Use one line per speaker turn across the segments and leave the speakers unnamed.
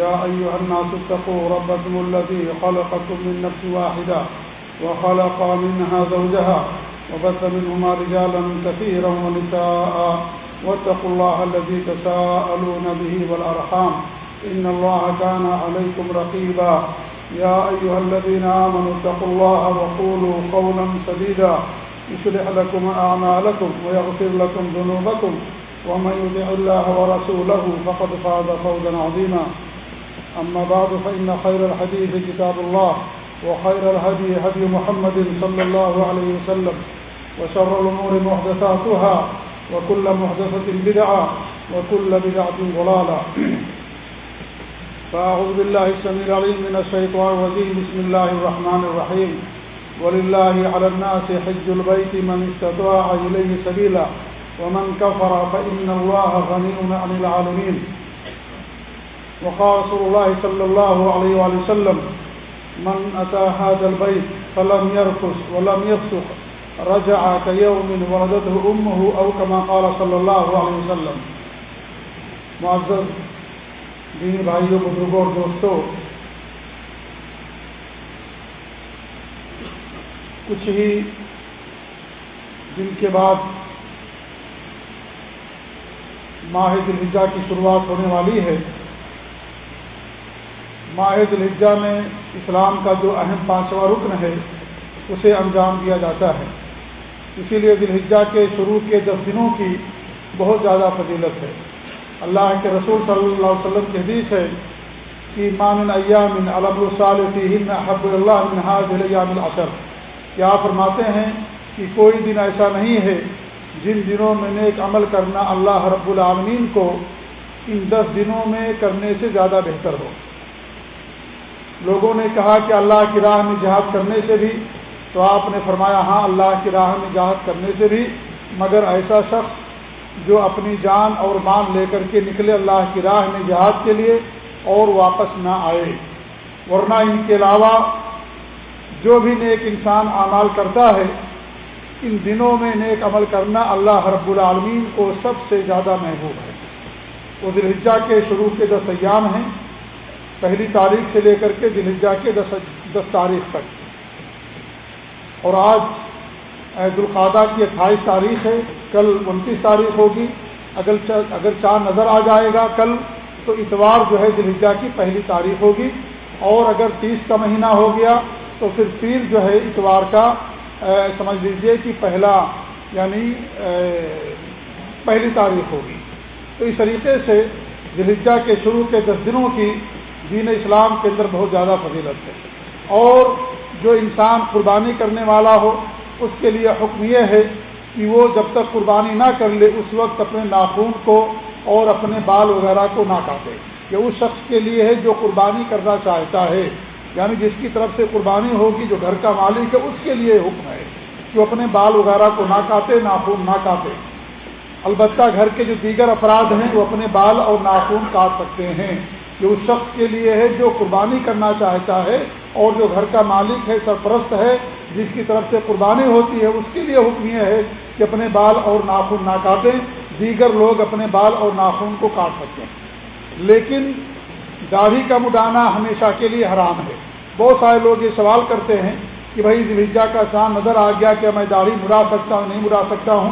يا أيها الناس اتقوا ربكم الذي خلقكم من نفس واحدة وخلق منها زوجها وبث منهما رجالا كثيرا ونساء واتقوا الله الذي تساءلون به والأرحام إن الله كان عليكم رقيبا يا أيها الذين آمنوا اتقوا الله وقولوا قولا سديدا يصلح لكم أعمالكم ويغفر لكم ذنوبكم ومن يدع الله ورسوله فقد فاز فوزا عظيما أما بعد فإن خير الحديث كتاب الله وخير الهدي هدي محمد صلى الله عليه وسلم وشر الأمور محدثاتها وكل محدثة بدعة وكل بدعة ضلالة. فأعوذ بالله السميع العليم من الشيطان الرجيم. بسم الله الرحمن الرحيم. ولله على الناس حج البيت من استطاع إليه سبيلا ومن كفر فإن الله غني عن العالمين. وقال رسول الله صلى الله عليه وآله وسلم، من أتى هذا البيت فلم يرفس ولم يفسق، رجع كيوم ولدته أمه أو كما قال صلى الله عليه وسلم. معزز، دین بھائیوں بزرگوں اور دوستوں کچھ ہی دن کے بعد ماہ دلحجہ کی شروعات ہونے والی ہے۔ ماہ دلحجہ میں اسلام کا جو اہم پانچواں رکن ہے، اسے انجام دیا جاتا ہے۔ اسی لیے دلحجہ کے شروع کے دس دنوں کی بہت زیادہ فضیلت ہے۔ اللہ کے رسول صلی اللہ علیہ وسلم کی حدیث ہے کہ مامن ایام علم الصالحین حب اللہ منہاج الیام العشر۔ کیا فرماتے ہیں کہ کوئی دن ایسا نہیں ہے جن دنوں میں نیک عمل کرنا اللہ رب العالمین کو ان دس دنوں میں کرنے سے زیادہ بہتر ہو؟ لوگوں نے کہا کہ اللہ کی راہ میں جہاد کرنے سے بھی، تو آپ نے فرمایا ہاں اللہ کی راہ میں جہاد کرنے سے بھی، مگر ایسا شخص جو اپنی جان اور مان لے کر کے نکلے اللہ کی راہ میں جہاد کے لیے اور واپس نہ آئے۔ ورنہ ان کے علاوہ جو بھی نیک انسان اعمال کرتا ہے، ان دنوں میں نیک عمل کرنا اللہ رب العالمین کو سب سے زیادہ محبوب ہے۔ وہ دلحجہ کے شروع کے دس ایام ہیں۔ پہلی تاریخ سے لے کر کے دلحجہ کے دس دس تاریخ تک۔ اور آج عید القادہ کی اٹھائیس تاریخ ہے، کل انتیس تاریخ ہوگی۔ اگر اگر چاند نظر آ جائے گا کل، تو اتوار جو ہے دلحجہ کی پہلی تاریخ ہوگی۔ اور اگر تیس کا مہینہ ہو گیا، تو پھر پیر جو ہے اتوار کا سمجھ لیجیے کہ پہلا یعنی پہلی تاریخ ہوگی۔ تو اس طریقے سے دلحجہ کے شروع کے دس دنوں کی دین اسلام کے اندر بہت زیادہ فضیلت ہے۔ اور جو انسان قربانی کرنے والا ہو، اس کے لیے حکم یہ ہے کہ وہ جب تک قربانی نہ کر لے، اس وقت اپنے ناخون کو اور اپنے بال وغیرہ کو نہ کاٹے۔ یہ اس شخص کے لیے ہے جو قربانی کرنا چاہتا ہے۔ یعنی جس کی طرف سے قربانی ہوگی، جو گھر کا مالک ہے، اس کے لیے حکم ہے کہ وہ اپنے بال وغیرہ کو نہ کاٹے، ناخون نہ کاٹے۔ البتہ گھر کے جو دیگر افراد ہیں، وہ اپنے بال اور ناخون کاٹ سکتے ہیں۔ یہ اس شخص کے لیے ہے، جو قربانی کرنا چاہتا ہے اور جو گھر کا مالک ہے، سرپرست ہے، جس کی طرف سے قربانی ہوتی ہے، اس کے لیے حکم یہ ہے کہ اپنے بال اور ناخن نہ کاٹیں۔ دیگر لوگ اپنے بال اور ناخن کو کاٹ سکتے ہیں۔ لیکن داڑھی کا مڈانا ہمیشہ کے لیے حرام ہے۔ بہت سارے لوگ یہ سوال کرتے ہیں کہ بھائی دلجا کا چاند نظر آ گیا کہ میں داڑھی مڑا سکتا ہوں، نہیں مڑا سکتا ہوں۔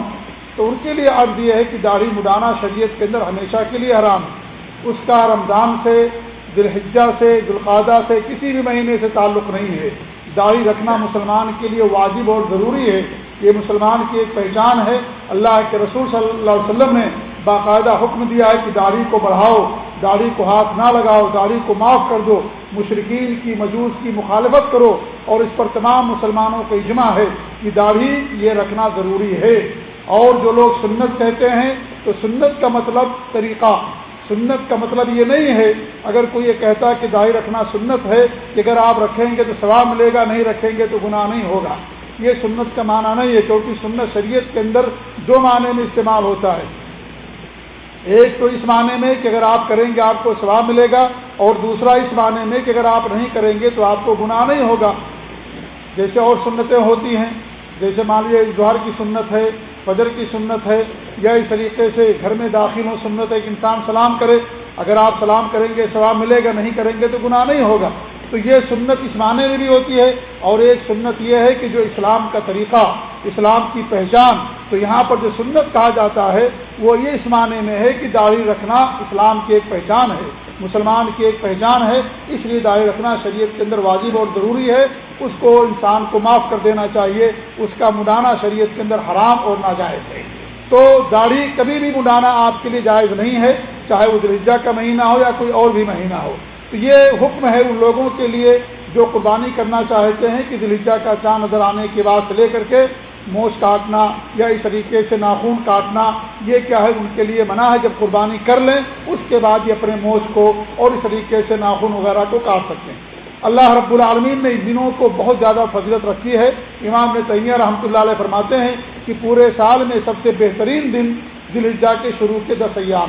تو ان کے لیے عرض یہ ہے کہ داڑھی مڈانا شریعت کے اندر ہمیشہ کے لیے حرام ہے۔ اس کا رمضان سے دلحجہ سے دلقادہ سے کسی بھی مہینے سے تعلق نہیں ہے۔ داڑھی رکھنا مسلمان کے لیے واجب اور ضروری ہے۔ یہ مسلمان کی ایک پہچان ہے۔ اللہ کے رسول صلی اللہ علیہ وسلم نے باقاعدہ حکم دیا ہے کہ داڑھی کو بڑھاؤ، داڑھی کو ہاتھ نہ لگاؤ، داڑھی کو معاف کر دو۔ مشرقین کی، مجوس کی مخالفت کرو۔ اور اس پر تمام مسلمانوں کا اجماع ہے کہ داڑھی یہ رکھنا ضروری ہے۔ اور جو لوگ سنت کہتے ہیں، تو سنت کا مطلب طریقہ۔ سنت کا مطلب یہ نہیں ہے، اگر کوئی یہ کہتا ہے کہ داڑھی رکھنا سنت ہے، کہ اگر آپ رکھیں گے تو ثواب ملے گا، نہیں رکھیں گے تو گناہ نہیں ہوگا۔ یہ سنت کا معنی نہیں ہے، کیونکہ سنت شریعت کے اندر دو معنی میں استعمال ہوتا ہے۔ ایک تو اس معنی میں کہ اگر آپ کریں گے، آپ کو ثواب ملے گا، اور دوسرا اس معنی میں کہ اگر آپ نہیں کریں گے تو آپ کو گناہ نہیں ہوگا۔ جیسے اور سنتیں ہوتی ہیں، جیسے مان لیجیے جوہر کی سنت ہے فجر کی سنت ہے یا اس طریقے سے گھر میں داخل ہو سنت ہے کہ انسان سلام کرے، اگر آپ سلام کریں گے، ثواب ملے گا، نہیں کریں گے تو گناہ نہیں ہوگا۔ تو یہ سنت اس معنی میں بھی ہوتی ہے، اور ایک سنت یہ ہے کہ جو اسلام کا طریقہ، اسلام کی پہچان، تو یہاں پر جو سنت کہا جاتا ہے، وہ یہ اس معنی میں ہے کہ داڑھی رکھنا اسلام کی ایک پہچان ہے۔ مسلمان کی ایک پہچان ہے، اس لیے داڑھی رکھنا شریعت کے اندر واجب اور ضروری ہے۔ اس کو انسان کو معاف کر دینا چاہیے، اس کا مڈانا شریعت کے اندر حرام اور ناجائز ہے۔ تو داڑھی کبھی بھی مڈانا آپ کے لیے جائز نہیں ہے، چاہے وہ درجہ کا مہینہ ہو یا کوئی اور بھی مہینہ ہو۔ تو یہ حکم ہے ان لوگوں کے لیے جو قربانی کرنا چاہتے ہیں کہ دلجا کا چاند نظر آنے کے بعد سے لے کر کے موچ کاٹنا یا اس طریقے سے ناخون کاٹنا، یہ کیا ہے؟ ان کے لیے منع ہے۔ جب قربانی کر لیں، اس کے بعد یہ اپنے موچ کو اور اس طریقے سے ناخون وغیرہ کو کاٹ سکتے ہیں اللہ رب العالمین نے ان دنوں کو بہت زیادہ فضلت رکھی ہے۔ امام نے تیمیہ رحمۃ اللہ علیہ فرماتے ہیں کہ پورے سال میں سب سے بہترین دن دلجا کے شروع کے دس ایام۔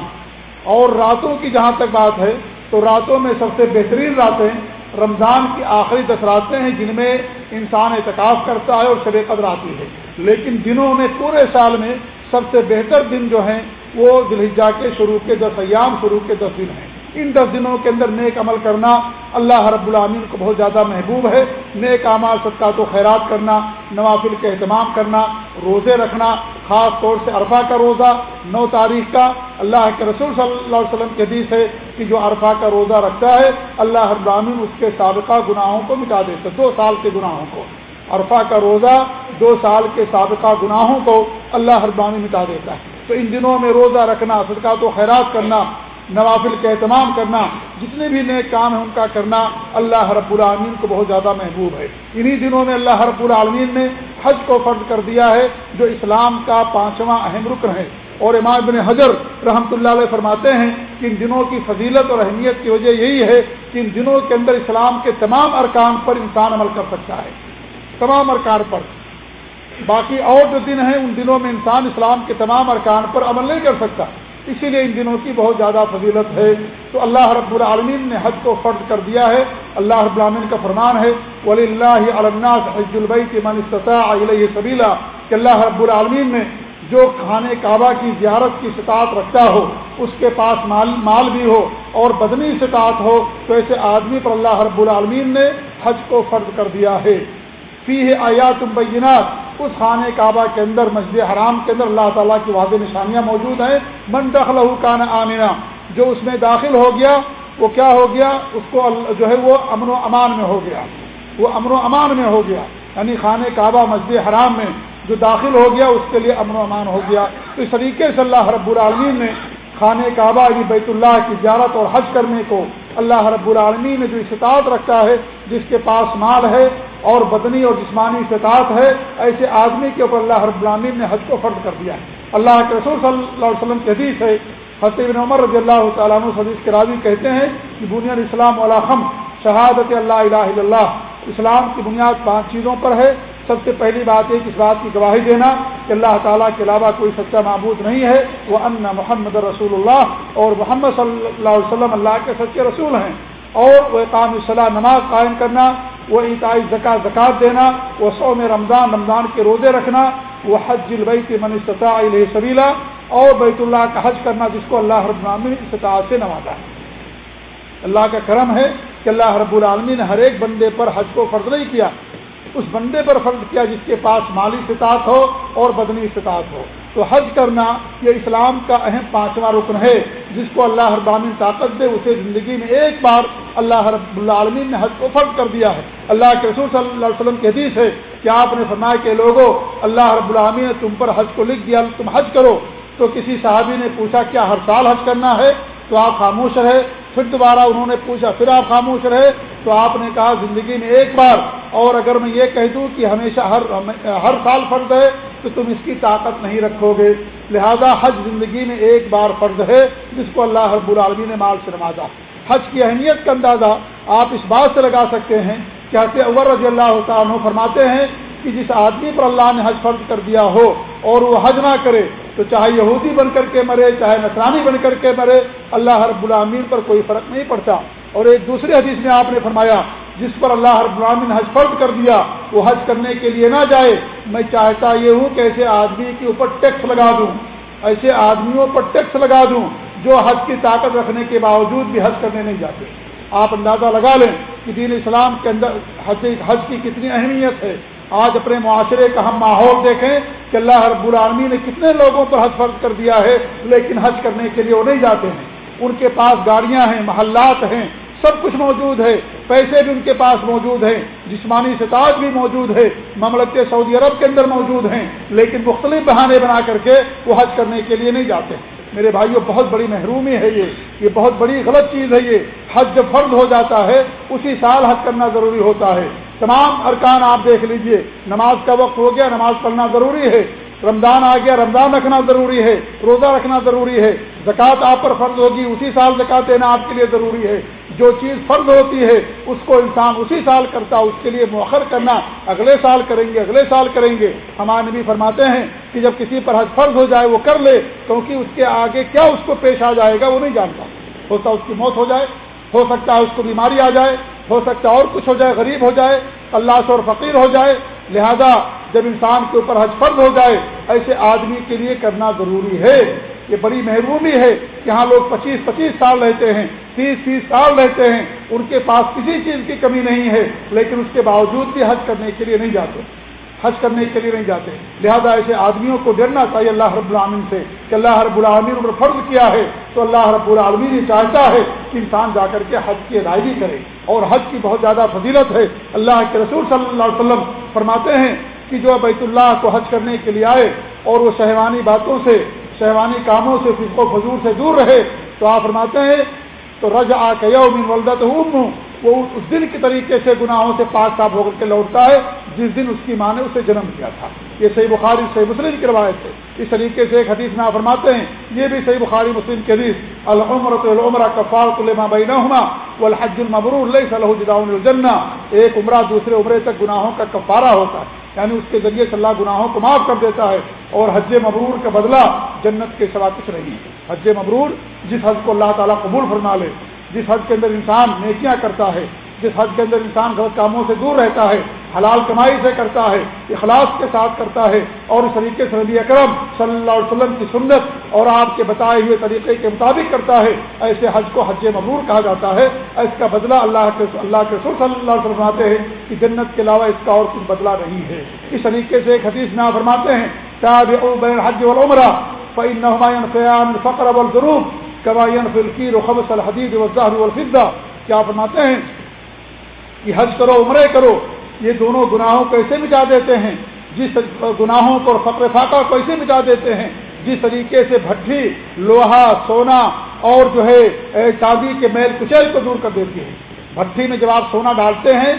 اور راتوں کی جہاں تک بات ہے، تو راتوں میں سب سے بہترین راتیں رمضان کی آخری دس راتیں ہیں جن میں انسان اعتکاف کرتا ہے اور شب قدر آتی ہے۔ لیکن دنوں میں پورے سال میں سب سے بہتر دن جو ہیں وہ دلحجہ کے شروع کے دس ایام، شروع کے دس دن ہیں۔ ان دس دنوں کے اندر نیک عمل کرنا اللہ رب العامین کو بہت زیادہ محبوب ہے۔ نیک اعمال صدقات و خیرات کرنا، نوافل کے اہتمام کرنا، روزے رکھنا، خاص طور سے عرفہ کا روزہ، نو تاریخ کا اللہ کے رسول صلی اللہ علیہ وسلم کے حدیث ہے کہ جو عرفہ کا روزہ رکھتا ہے، اللہ رب العامین اس کے سابقہ گناہوں کو مٹا دیتا ہے، دو سال کے گناہوں کو۔ عرفہ کا روزہ دو سال کے سابقہ گناہوں کو اللہ ہر مٹا دیتا ہے۔ تو ان دنوں میں روزہ رکھنا صدقات و خیرات کرنا نوافل کا اہتمام کرنا، جتنے بھی نئے کام ہیں ان کا کرنا اللہ رب العالمین کو بہت زیادہ محبوب ہے۔ انہی دنوں میں اللہ رب العالمین نے حج کو فرض کر دیا ہے، جو اسلام کا پانچواں اہم رکن ہے۔ اور امام بن حجر رحمۃ اللہ علیہ فرماتے ہیں کہ ان دنوں کی فضیلت اور اہمیت کی وجہ یہی ہے کہ ان دنوں کے اندر اسلام کے تمام ارکان پر انسان عمل کر سکتا ہے۔ تمام ارکان پر۔ باقی اور جو دن ہیں، ان دنوں میں انسان اسلام کے تمام ارکان پر عمل نہیں کر سکتا۔ اسی لیے ان دنوں کی بہت زیادہ فضیلت ہے۔ تو اللہ رب العالمین نے حج کو فرض کر دیا ہے۔ اللہ رب العالمین کا فرمان ہے۔ ولی اللہ حج البئی کی علیہ سبیلا کہ اللہ رب العالمین نے جو کھانے کعبہ کی زیارت کی سطاعت رکھتا ہو، اس کے پاس مال مال بھی ہو اور بدنی سطاعت ہو، تو ایسے آدمی پر اللہ رب العالمین نے حج کو فرض کر دیا ہے۔ فی ہے آیات بینات اس خانہ کعبہ کے اندر، مسجد حرام کے اندر اللہ تعالیٰ کی واضح نشانیاں موجود ہیں۔ من دخل کان آمینہ جو اس میں داخل ہو گیا، وہ کیا ہو گیا؟ اس کو جو ہے وہ امن و امان میں ہو گیا۔ وہ امن و امان میں ہو گیا۔ یعنی خانہ کعبہ، مسجد حرام میں جو داخل ہو گیا، اس کے لیے امن و امان ہو گیا۔ تو اس طریقے سے اللہ رب العالمین نے خانہ کعبہ یعنی بیت اللہ کی زیارت اور حج کرنے کو اللہ رب العالمین نے جو استطاعت رکھتا ہے، جس کے پاس مال ہے اور بدنی اور جسمانی استطاعت ہے، ایسے آدمی کے اوپر اللہ رب العالمین نے حج کو فرض کر دیا ہے۔ اللہ کے رسول صلی اللہ علیہ وسلم کے حدیث ہے حسین عمر رضی اللہ تعالیٰ عنہ حدیث کے راضی کہتے ہیں کہ بنیاد اسلام علاقم شہادت اللہ الہ الا اللہ۔ اسلام کی بنیاد پانچ چیزوں پر ہے۔ سب سے پہلی بات ہے کہ اس بات کی گواہی دینا کہ اللہ تعالیٰ کے علاوہ کوئی سچا معبود نہیں ہے۔ وہ ان محمد رسول اللہ اور محمد صلی اللہ علیہ وسلم اللہ کے سچے رسول ہیں۔ اور وہ اقام صلاح نماز قائم کرنا وہ عیتائی زکا زکات دینا وہ سو میں رمضان رمضان کے روزے رکھنا وہ حج البئی کی منصطاء علیہ سبیلا اور بیت اللہ کا حج کرنا جس کو اللہ رب العالمین استطاعت سے نوازا ہے۔ اللہ کا کرم ہے کہ اللہ رب العالمین نے ہر ایک بندے پر حج کو فرض نہیں کیا۔ اس بندے پر فرض کیا جس کے پاس مالی استطاعت ہو اور بدنی استطاعت ہو۔ تو حج کرنا یہ اسلام کا اہم پانچواں رکن ہے۔ جس کو اللہ ابامین طاقت دے، اسے زندگی میں ایک بار اللہ رب العالمین نے حج کو فرض کر دیا ہے۔ اللہ کے رسول صلی اللہ علیہ وسلم کی حدیث ہے کہ آپ نے فرمایا کہ لوگوں اللہ رب العالمین نے تم پر حج کو لکھ دیا، تم حج کرو۔ تو کسی صحابی نے پوچھا، کیا ہر سال حج کرنا ہے؟ تو آپ خاموش رہے۔ پھر دوبارہ انہوں نے پوچھا، پھر آپ خاموش رہے؟ تو آپ نے کہا، زندگی میں ایک بار۔ اور اگر میں یہ کہہ دوں کہ ہمیشہ ہر ہر سال فرض ہے تو تم اس کی طاقت نہیں رکھو گے۔ لہذا حج زندگی میں ایک بار فرض ہے جس کو اللہ رب العالمین نے مال سے نمازا حج کی اہمیت کا اندازہ آپ اس بات سے لگا سکتے ہیں۔ کہ حضرت عور رضی اللہ تعالیٰ فرماتے ہیں کہ جس آدمی پر اللہ نے حج فرض کر دیا ہو اور وہ حج نہ کرے تو چاہے یہودی بن کر کے مرے، چاہے نسرانی بن کر کے مرے، اللہ رب العامین پر کوئی فرق نہیں پڑتا۔ اور ایک دوسرے حدیث میں آپ نے فرمایا جس پر اللہ رب العامین حج فرض کر دیا، وہ حج کرنے کے لیے نہ جائے۔ میں چاہتا یہ ہوں کہ ایسے آدمی کے اوپر ٹیکس لگا دوں۔ ایسے آدمیوں پر ٹیکس لگا دوں جو حج کی طاقت رکھنے کے باوجود بھی حج کرنے نہیں جاتے۔ آپ اندازہ لگا لیں کہ دین اسلام کے اندر حج حج کی کتنی اہمیت ہے۔ آج اپنے معاشرے کا ہم ماحول دیکھیں کہ اللہ رب العالمی نے کتنے لوگوں پر حج فرض کر دیا ہے، لیکن حج کرنے کے لیے وہ نہیں جاتے ہیں۔ ان کے پاس گاڑیاں ہیں، محلات ہیں سب کچھ موجود ہے، پیسے بھی ان کے پاس موجود ہیں، جسمانی ستاج بھی موجود ہے، مملکت سعودی عرب کے اندر موجود ہیں، لیکن مختلف بہانے بنا کر کے وہ حج کرنے کے لیے نہیں جاتے۔ میرے بھائیوں بہت بڑی محرومی ہے یہ یہ بہت بڑی غلط چیز ہے یہ۔ حج جب فرض ہو جاتا ہے، اسی سال حج کرنا ضروری ہوتا ہے۔ تمام ارکان آپ دیکھ لیجیے، نماز کا وقت ہو گیا، نماز پڑھنا ضروری ہے۔ رمضان آ گیا، رمضان رکھنا ضروری ہے، روزہ رکھنا ضروری ہے۔ زکوٰۃ آپ پر فرض ہوگی، اسی سال زکات دینا آپ کے لیے ضروری ہے۔ جو چیز فرض ہوتی ہے، اس کو انسان اسی سال کرتا، اس کے لیے مؤخر کرنا، اگلے سال کریں گے، اگلے سال کریں گے۔ ہمارے نبی فرماتے ہیں کہ جب کسی پر حج فرض ہو جائے، وہ کر لے، کیونکہ اس کے آگے کیا اس کو پیش آ جائے گا، وہ نہیں جانتا۔ ہوتا اس کی موت ہو جائے، ہو سکتا ہے اس کو بیماری آ جائے، ہو سکتا ہے اور کچھ ہو جائے، غریب ہو جائے، اللہ سے اور فقیر ہو جائے۔ لہذا جب انسان کے اوپر حج فرض ہو جائے، ایسے آدمی کے لیے کرنا ضروری ہے۔ یہ بڑی محرومی ہے کہ یہاں لوگ پچیس پچیس سال رہتے ہیں۔ تیس تیس سال رہتے ہیں، ان کے پاس کسی چیز کی کمی نہیں ہے، لیکن اس کے باوجود بھی حج کرنے کے لیے نہیں جاتے۔ حج کرنے کے لیے نہیں جاتے۔ لہذا ایسے آدمیوں کو ڈرنا چاہیے اللہ رب العالمین سے کہ اللہ رب العالمین عمر فرض کیا ہے، تو اللہ رب العالمین یہ چاہتا ہے کہ انسان جا کر کے حج کی ادائیگی کرے۔ اور حج کی بہت زیادہ فضیلت ہے۔ اللہ کے رسول صلی اللہ علیہ وسلم فرماتے ہیں کہ جو بیت اللہ کو حج کرنے کے لیے آئے اور وہ شہوانی باتوں سے شہوانی کاموں سے فضق فضور سے دور رہے، تو آپ فرماتے ہیں تو رج آ کے یوم ولدت وہ اس دن کے طریقے سے گناہوں سے پاک صاف ہو کر کے لوٹتا ہے، جس دن اس کی ماں نے اسے جنم کیا تھا۔ یہ صحیح بخاری، صحیح مسلم کی روایت ہے۔ اس طریقے سے ایک حدیث نہ فرماتے ہیں، یہ بھی صحیح بخاری، مسلم کی حدیث، العمرۃ العمرہ کفار الما بینا وہ الحج المبرور اللہ صلی اللہ الجنہ۔ ایک عمرہ دوسرے عمرے تک گناہوں کا کفارہ ہوتا ہے۔ یعنی اس کے ذریعے سے اللہ گناہوں کو معاف کر دیتا ہے اور حج مبرور کا بدلہ جنت کے سوا کچھ نہیں حج مبرور جس حج کو اللہ تعالیٰ قبول فرما لے، جس حج کے اندر انسان نیکیاں کرتا ہے جس حد کے اندر انسان غلط کاموں سے دور رہتا ہے، حلال کمائی سے کرتا ہے، اخلاص کے ساتھ کرتا ہے، اور اس طریقے سے نبی اکرم صلی اللہ علیہ وسلم کی سنت اور آپ کے بتائے ہوئے طریقے کے مطابق کرتا ہے۔ ایسے حج کو حج مبرور کہا جاتا ہے۔ اس کا بدلہ اللہ کے اللہ کے سر صلی اللہ علیہ وسلم فرماتے ہیں کہ جنت کے علاوہ اس کا اور کچھ بدلہ نہیں ہے۔ اس طریقے سے ایک حدیث نہ فرماتے ہیں حج والعمرہ، فإنهما فقر والضروب کبائن فلقیر و خبص الحدید وظاہر الفدہ کیا فرماتے ہیں؟ کہ حج کرو، عمرے کرو، یہ دونوں گناہوں کو ایسے مٹا دیتے ہیں، جس گناہوں کو فقر فاقہ کو ایسے مٹا دیتے ہیں، جس طریقے سے بھٹی لوہا، سونا اور جو ہے چاندی کے میل کچیل کو دور کر دیتی ہے بھٹی میں جب آپ سونا ڈالتے ہیں،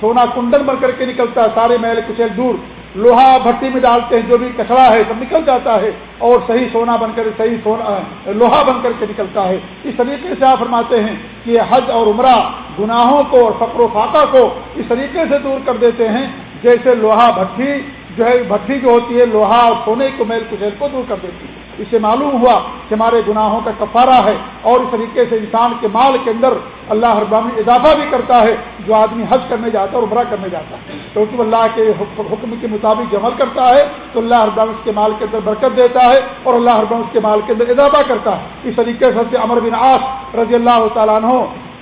سونا کنڈن بن کر کے نکلتا ہے، سارے میل کچیل دور لوہا بھٹی میں ڈالتے ہیں، جو بھی کچرا ہے سب نکل جاتا ہے اور صحیح سونا بن کر، صحیح سونا لوہا بن کر کے نکلتا ہے۔ اس طریقے سے آپ فرماتے ہیں کہ یہ حج اور عمرہ گناہوں کو اور فقر و فاقہ کو اس طریقے سے دور کر دیتے ہیں جیسے لوہا بھٹی جو ہے، بھٹی جو ہوتی ہے، لوہا اور سونے کو میل کچیل کو دور کر دیتی ہے۔ اس سے معلوم ہوا کہ ہمارے گناہوں کا کفارہ ہے اور اس طریقے سے انسان کے مال کے اندر اللہ ہر اضافہ بھی کرتا ہے جو آدمی حج کرنے جاتا ہے اور عمرہ کرنے جاتا ہے۔ کیونکہ اللہ کے حکم کے مطابق جمع کرتا ہے تو اللہ ہر اس کے مال کے اندر برکت دیتا ہے اور اللہ ہر اس کے مال کے اندر اضافہ کرتا ہے۔ اس طریقے سے امر بن عاص رضی اللہ تعالیٰ عنہ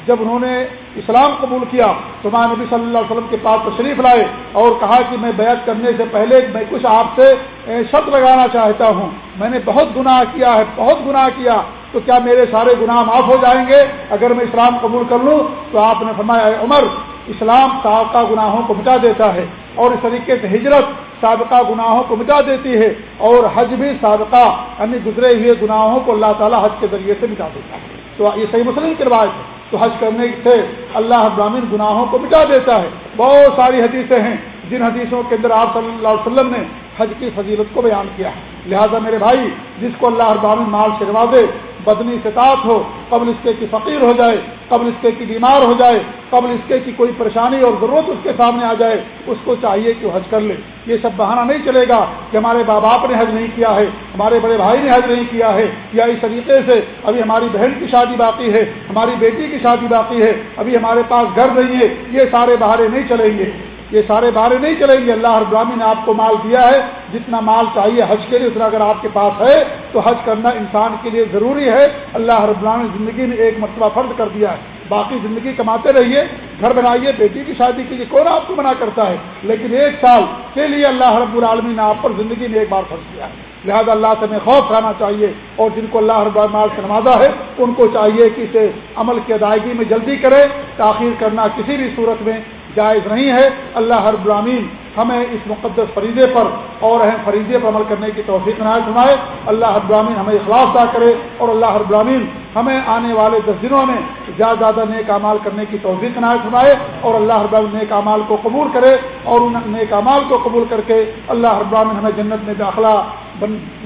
جب انہوں نے اسلام قبول کیا تو میں نبی صلی اللہ علیہ وسلم کے پاس تشریف لائے اور کہا کہ میں بیعت کرنے سے پہلے میں کچھ آپ سے شرط لگانا چاہتا ہوں۔ میں نے بہت گناہ کیا ہے، بہت گناہ کیا۔ تو کیا میرے سارے گناہ معاف ہو جائیں گے؟ اگر میں اسلام قبول کر لوں تو آپ نے فرمایا عمر، اسلام سابقہ گناہوں کو مٹا دیتا ہے اور اس طریقے سے ہجرت سابقہ گناہوں کو مٹا دیتی ہے اور حج بھی سابقہ یعنی گزرے ہوئے گناہوں کو اللہ تعالیٰ حج کے ذریعے سے مٹا دیتا ہے۔ تو یہ صحیح مسلم کی روایت ہے۔ تو حج کرنے سے اللہ ابراہین گناہوں کو مٹا دیتا ہے۔ بہت ساری حدیثیں ہیں۔ جن حدیثوں کے اندر آپ صلی اللہ علیہ وسلم نے حج کی فضیلت کو بیان کیا ہے۔ لہذا میرے بھائی، جس کو اللہ ابامن مال سے دے، بدنی استطاعت ہو، قبل اس کے کی فقیر ہو جائے، قبل اس کے کی بیمار ہو جائے، قبل اس کے کی کوئی پریشانی اور ضرورت اس کے سامنے آ جائے، اس کو چاہیے کہ وہ حج کر لے۔ یہ سب بہانہ نہیں چلے گا کہ ہمارے ماں باپ نے حج نہیں کیا ہے، ہمارے بڑے بھائی نے حج نہیں کیا ہے، یا اس طریقے سے ابھی ہماری بہن کی شادی باقی ہے، ہماری بیٹی کی شادی باقی ہے، ابھی ہمارے پاس گھر نہیں ہے، یہ سارے بہارے نہیں چلیں گے۔ یہ سارے بارے نہیں چلیں گے۔ اللہ ابرامی نے آپ کو مال دیا ہے۔ جتنا مال چاہیے حج کے لیے، اتنا اگر آپ کے پاس ہے تو حج کرنا انسان کے لیے ضروری ہے۔ اللہ رب نے زندگی میں ایک مرتبہ فرض کر دیا ہے۔ باقی زندگی کماتے رہیے، گھر بنائیے، بیٹی کی شادی کیجیے، کون آپ کو منع کرتا ہے؟ لیکن ایک سال کے لیے اللہ رب العالمی نے آپ پر زندگی میں ایک بار فرض کیا ہے۔ لہذا اللہ سے ہمیں خوف کھانا چاہیے۔ اور جن کو اللہ رب مال سے نوازا ہے، ان کو چاہیے کہ اسے عمل کی ادائیگی میں جلدی کرے، تاخیر کرنا کسی بھی صورت میں جائز نہیں ہے۔ اللہ ہر برامین ہمیں اس مقدس فریضے پر اور اہم فریضے پر عمل کرنے کی توفیق نہ سنائے اللہ ہر برامین ہمیں اخلاص دا کرے اور اللہ ہر برامین ہمیں آنے والے دس دنوں میں زیادہ زیادہ نیک امال کرنے کی توفیق نہ سنائے اور اللہ ہر برامین نیک امال کو قبول کرے اور ان نیک امال کو قبول کر کے اللہ ہر برامین ہمیں جنت میں داخلہ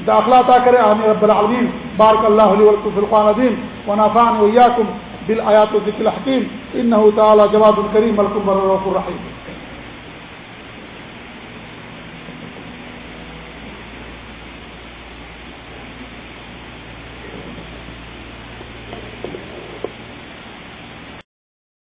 داخلہ عطا کرے۔ عامر رب العالمین۔ بارک اللہ علیہ ولقان عظیم ونافان ویاکم بالآیات و ذکر الحکیم ان تعالی جواب الکریم ملک الرحیم